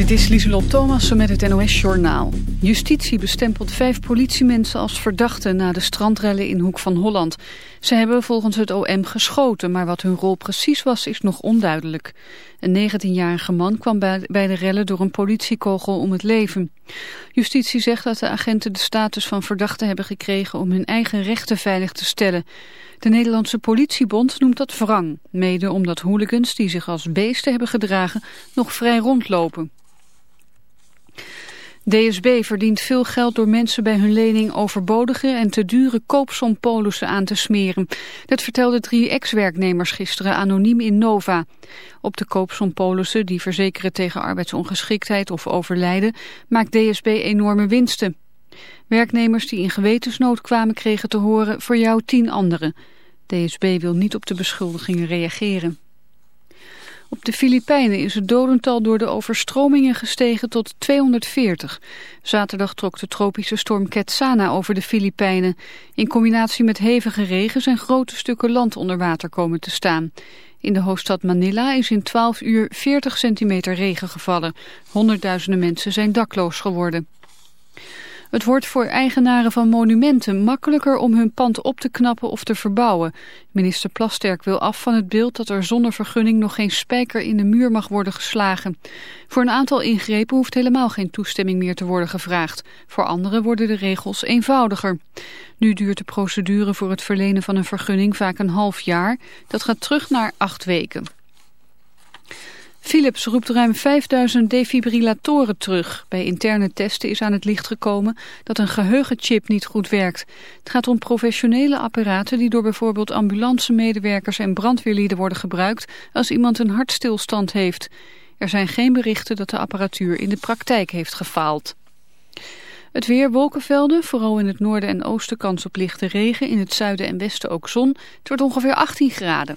Dit is Lieselot Thomassen met het NOS-journaal. Justitie bestempelt vijf politiemensen als verdachten na de strandrellen in Hoek van Holland. Ze hebben volgens het OM geschoten, maar wat hun rol precies was is nog onduidelijk. Een 19-jarige man kwam bij de rellen door een politiekogel om het leven. Justitie zegt dat de agenten de status van verdachte hebben gekregen om hun eigen rechten veilig te stellen. De Nederlandse politiebond noemt dat wrang, mede omdat hooligans die zich als beesten hebben gedragen nog vrij rondlopen. DSB verdient veel geld door mensen bij hun lening overbodige en te dure koopsompolissen aan te smeren. Dat vertelden drie ex-werknemers gisteren anoniem in Nova. Op de koopsompolissen, die verzekeren tegen arbeidsongeschiktheid of overlijden, maakt DSB enorme winsten. Werknemers die in gewetensnood kwamen kregen te horen voor jou tien anderen. DSB wil niet op de beschuldigingen reageren. Op de Filipijnen is het dodental door de overstromingen gestegen tot 240. Zaterdag trok de tropische storm Ketsana over de Filipijnen. In combinatie met hevige regen zijn grote stukken land onder water komen te staan. In de hoofdstad Manila is in 12 uur 40 centimeter regen gevallen. Honderdduizenden mensen zijn dakloos geworden. Het wordt voor eigenaren van monumenten makkelijker om hun pand op te knappen of te verbouwen. Minister Plasterk wil af van het beeld dat er zonder vergunning nog geen spijker in de muur mag worden geslagen. Voor een aantal ingrepen hoeft helemaal geen toestemming meer te worden gevraagd. Voor anderen worden de regels eenvoudiger. Nu duurt de procedure voor het verlenen van een vergunning vaak een half jaar. Dat gaat terug naar acht weken. Philips roept ruim 5000 defibrillatoren terug. Bij interne testen is aan het licht gekomen dat een geheugenchip niet goed werkt. Het gaat om professionele apparaten die door bijvoorbeeld ambulancemedewerkers en brandweerlieden worden gebruikt als iemand een hartstilstand heeft. Er zijn geen berichten dat de apparatuur in de praktijk heeft gefaald. Het weer, wolkenvelden, vooral in het noorden en oosten kans op lichte regen, in het zuiden en westen ook zon. Het wordt ongeveer 18 graden.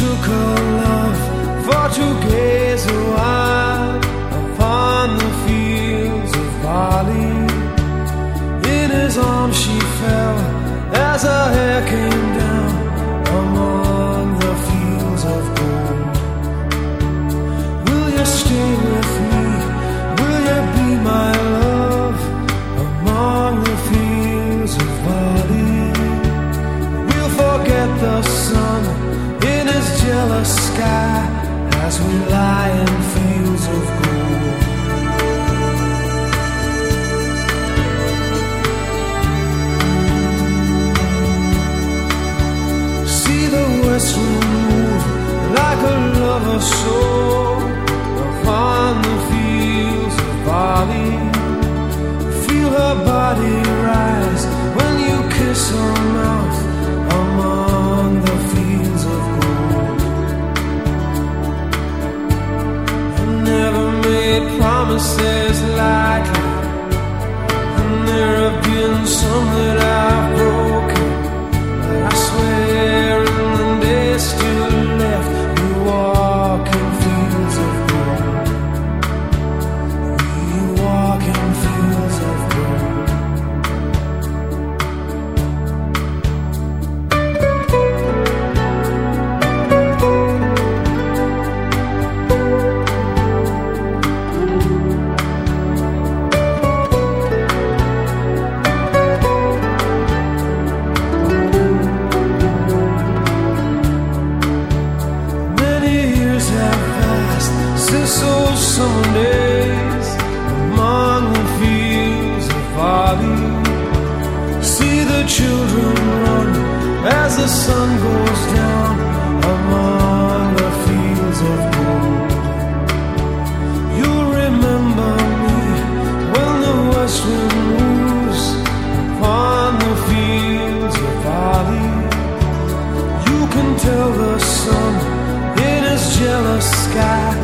Took her love for to gaze a while upon the fields of barley. In his arms she fell as her hair voices life. Since those summer days among the fields of barley. See the children run as the sun goes down among the fields of gold. You'll remember me when the west wind moves upon the fields of barley. You can tell the sun in his jealous sky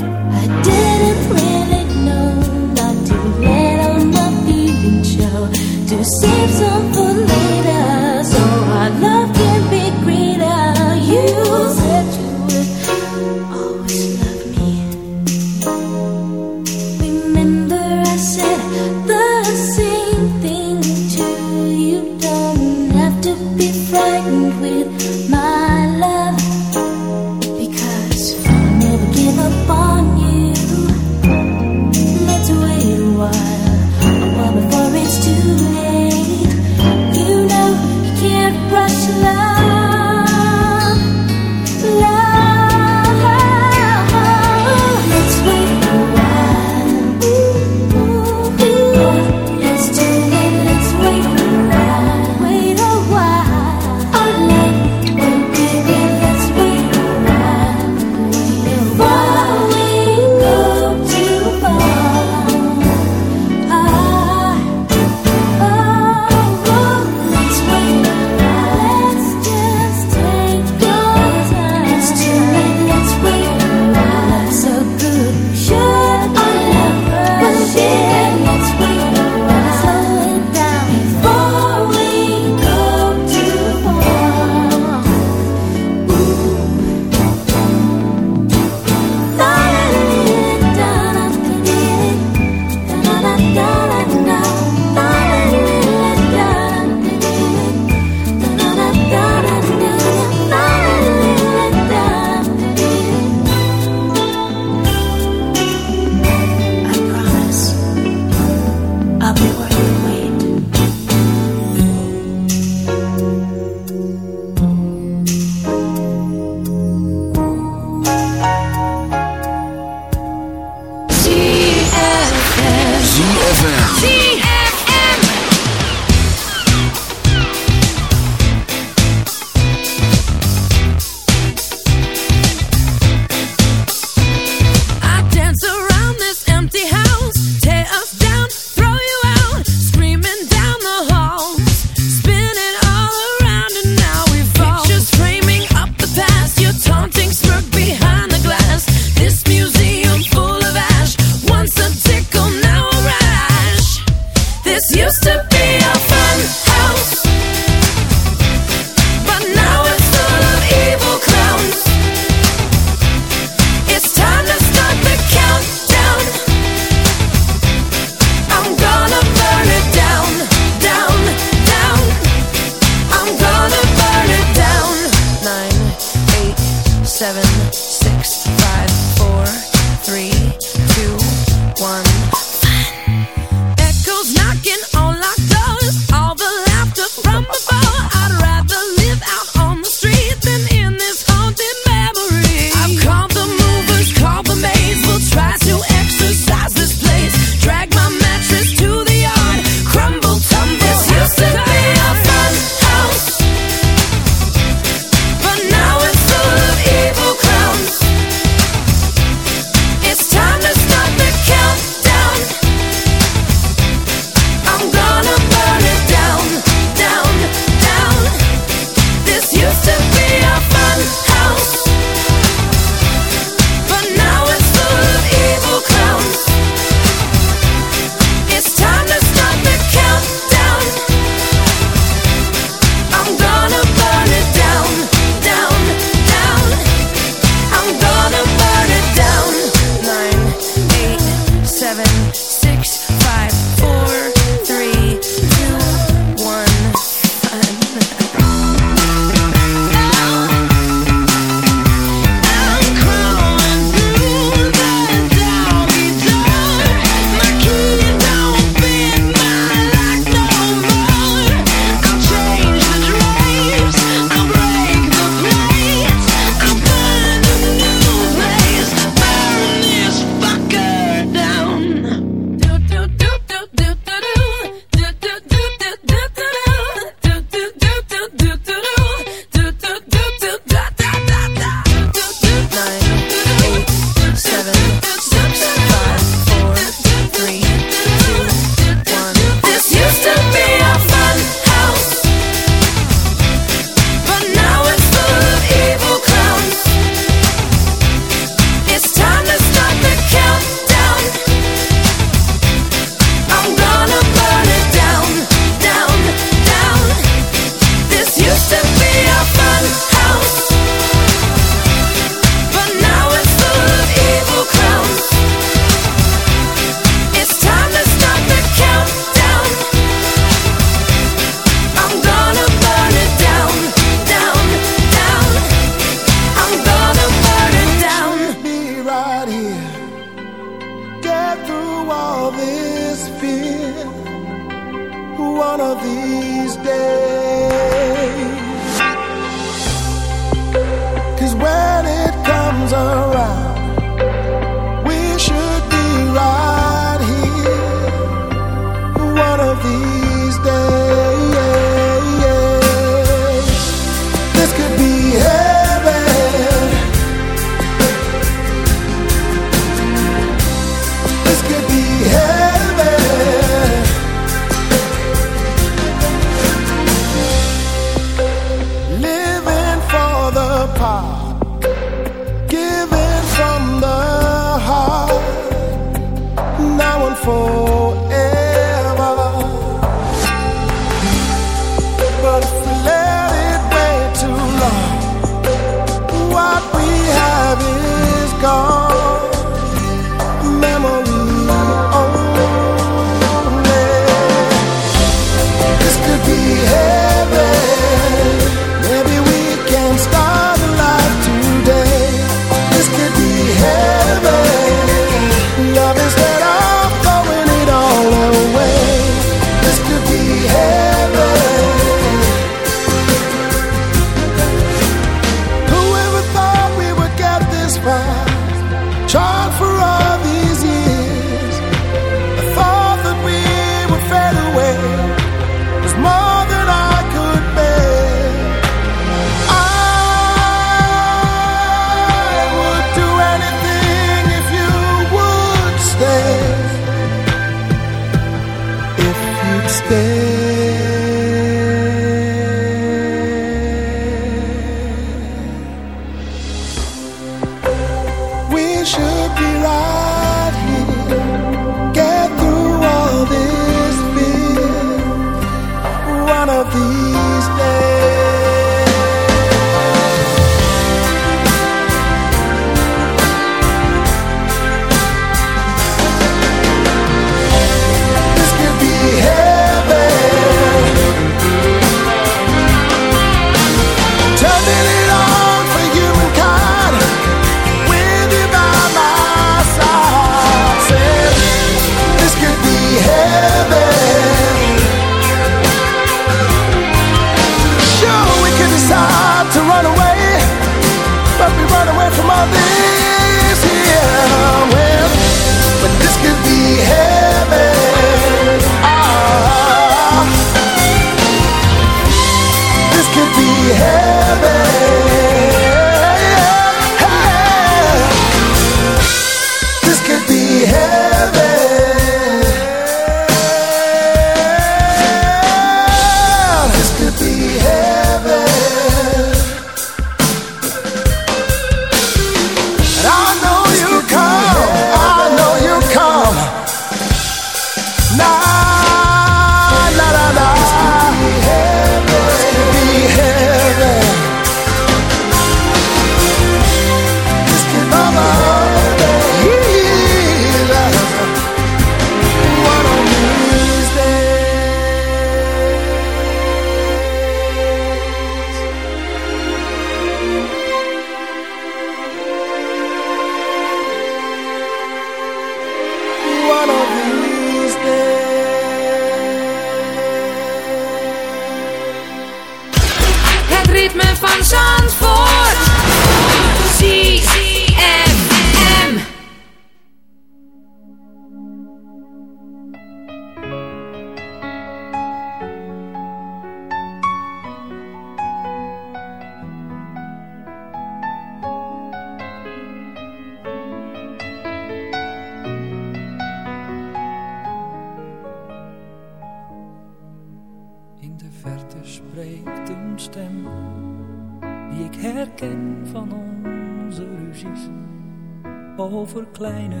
over kleine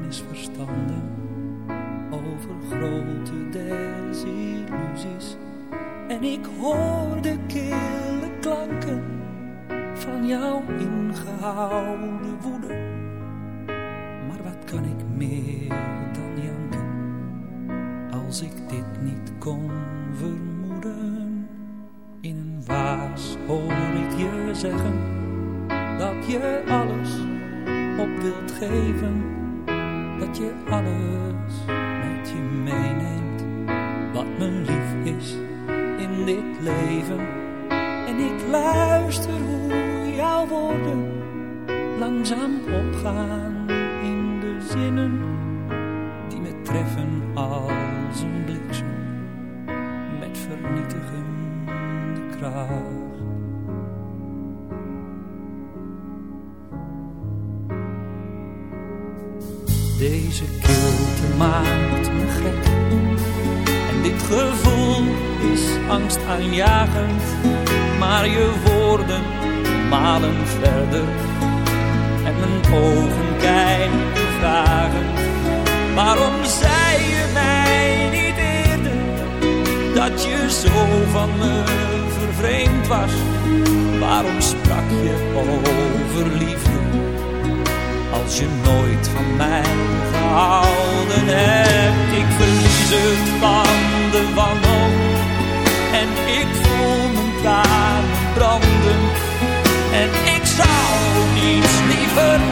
misverstanden, over grote desillusies. En ik hoor de kille klanken van jouw ingehouden woede leven. aanjagend, maar je woorden malen verder. En mijn ogen kijken vragen, waarom zei je mij niet eerder, dat je zo van me vervreemd was? Waarom sprak je over liefde, als je nooit van mij hurt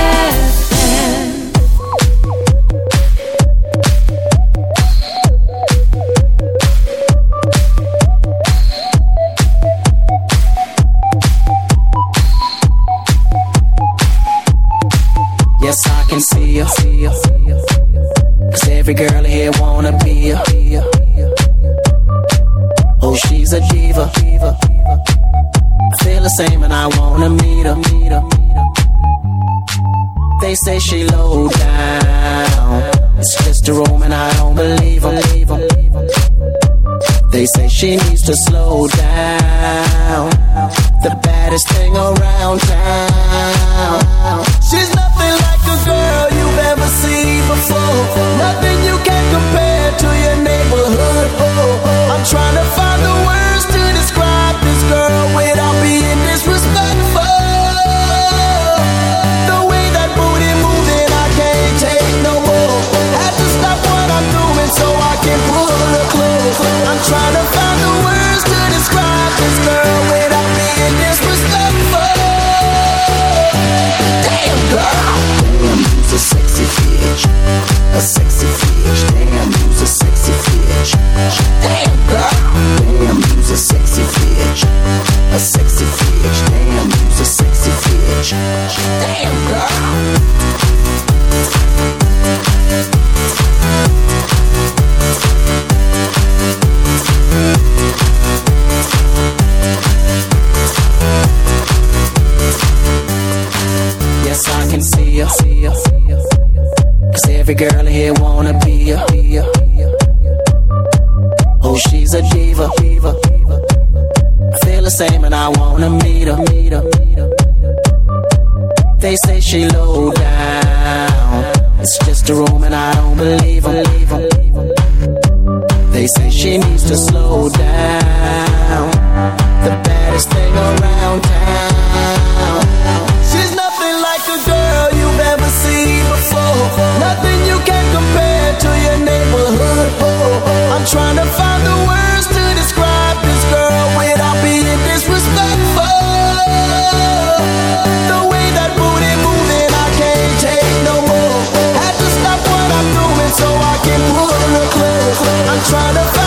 believer. I feel the same and I wanna meet her. They say she low down. It's just a room and I don't believe them. They say she needs to slow down. The baddest thing around town. She's nothing like a girl you've ever seen before. Nothing you can compare to your neighborhood. Oh, oh. I'm trying to find the word. trying to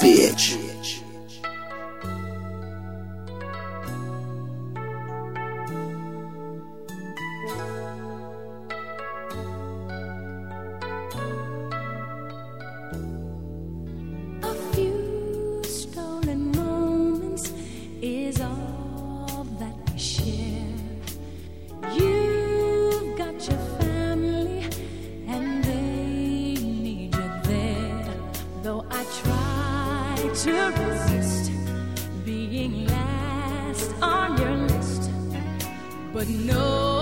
bitch. last on your list, but no.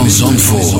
van Zandvoort.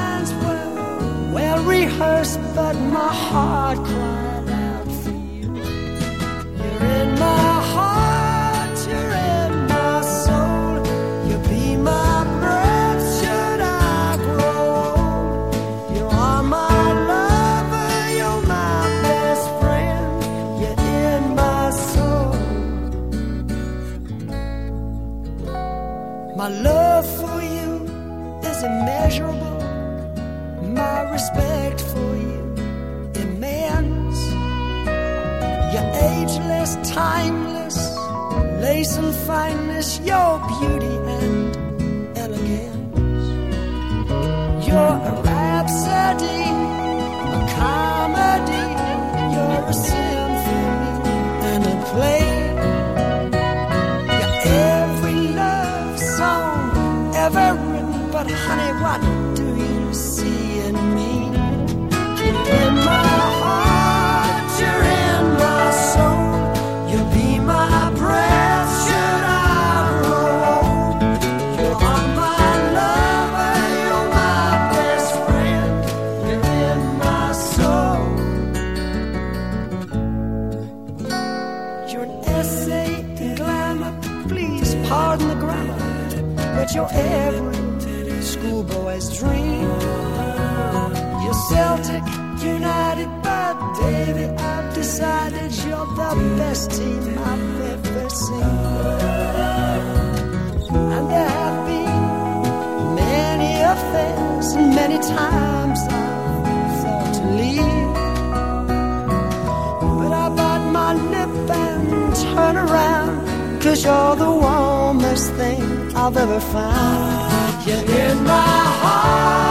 well rehearsed, but my heart cries. place times I thought to leave, but I bite my lip and turn around, cause you're the warmest thing I've ever found. You're in my heart.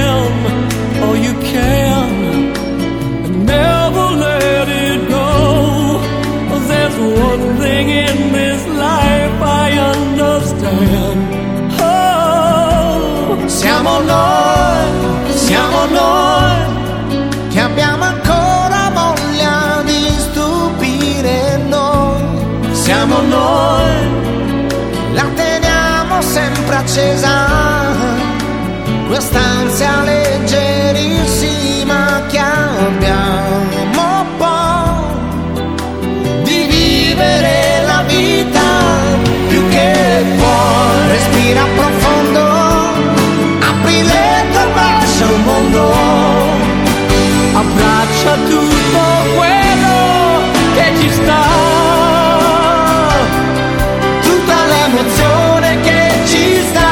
Oh, Siamo noi, siamo noi che abbiamo ancora voglia di stupire noi. Siamo noi, la teniamo sempre accesa, quest'ansia leggerissima che abbiamo respira profondo, aprile dal basso al mondo, abbraccia tutto quello che ci sta, tutta l'emozione che ci sta.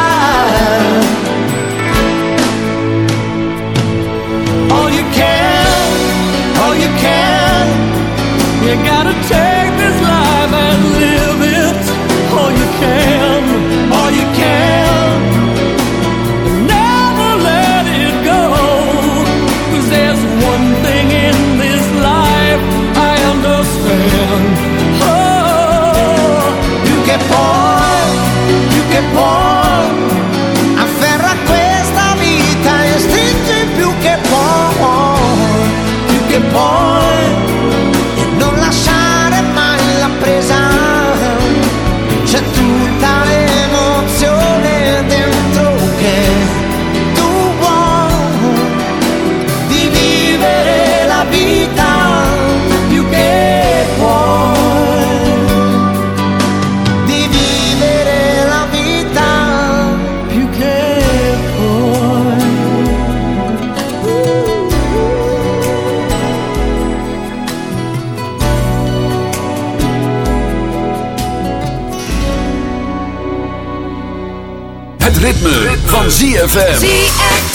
All you can, all you can, you gotta take. ZFM.